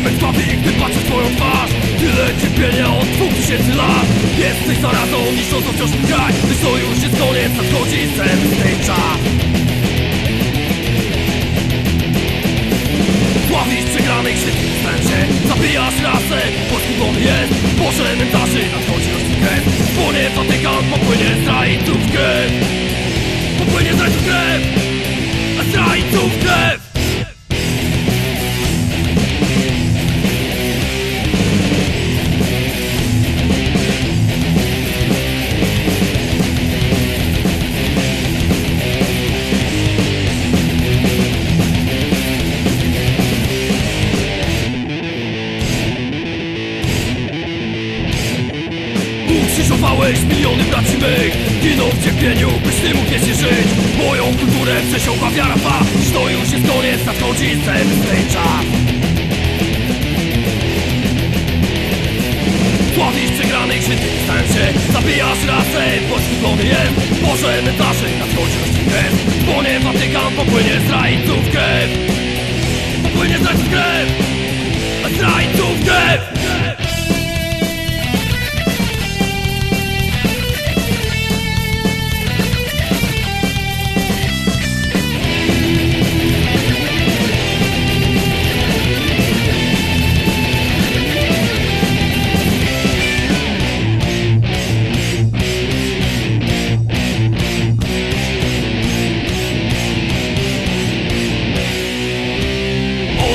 gdy patrzę w twoją twarz. Tyle cierpienia od dwóch tysięcy lat. Jesteś zarazą niszczącą wciąż kraj Gdy sojusz jest koniec, nadchodzi zemstny czas. Sławisz przegranych świetnych wstęcie Zabijasz rasę, podkupiony jest Boże mętarzy, nadchodzi roczny krew Spłonie Watykan, popłynie zdrajców krew Popłynie zdrajców krew zdrajców krew Ukrzyżowałeś miliony braci mych. Giną w cierpieniu, byś ty mógł jeszcze żyć. Moją kulturę przesiąkła wiara pa Dziś to już jest koniec, nadchodzi zemsty czas Sławisz przegranych świętych stańcie Zabijasz rasę, podświetlony jest Boże mętarzy, nadchodzi krew. Płonie Watykan, popłynie zdrajców krew. Popłynie zdrajców krew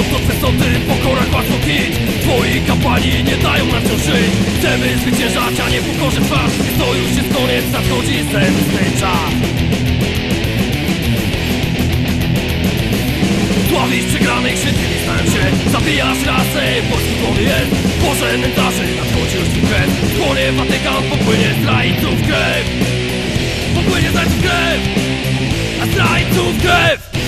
Oto te sądy, pokora łatwo kić Twoi kampanii nie dają nam wciąż żyć. Chcemy zwyciężać, a nie pokorze trwać To już jest koniec, nadchodzi zemstny czas. Sławisz przegranych świętymi stałem się. Zabijasz rasę, polski głowy jest. Boże mętarzy, nadchodzi już twój krew. Płonie Watykan, popłynie zdrajców krew. Popłynie zdrajców krew. A zdrajców krew